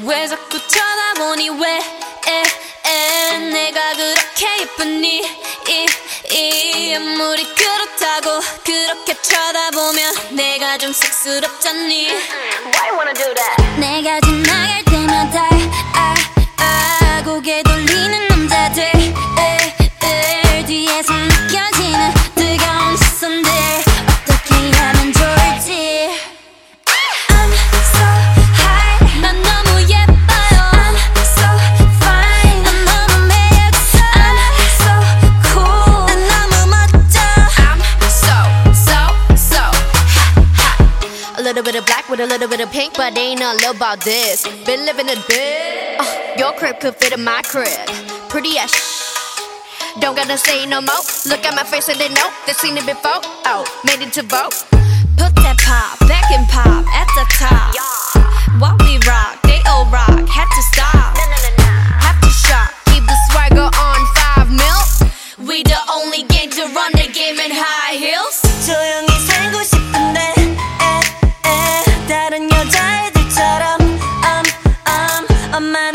왜 자꾸 쳐다보니 왜? 에, 에, 내가 그렇게 예쁘니? 이, 이 아무리 그렇다고 그렇게 쳐다보면 내가 좀 쑥스럽잖니? Why wanna do that? 내가 little bit of black with a little bit of pink, but they ain't love about this. Been living a bit. Uh, your crib could fit in my crib. Pretty as shh. Don't gotta say no more. Look at my face and they know they seen it before. Oh, made it to vote. Put that pop back and pop at the top. While we rock, they all rock. Had to stop. Have to shock. Keep the swagger on five mil. We the only game to run the game in high heels. a man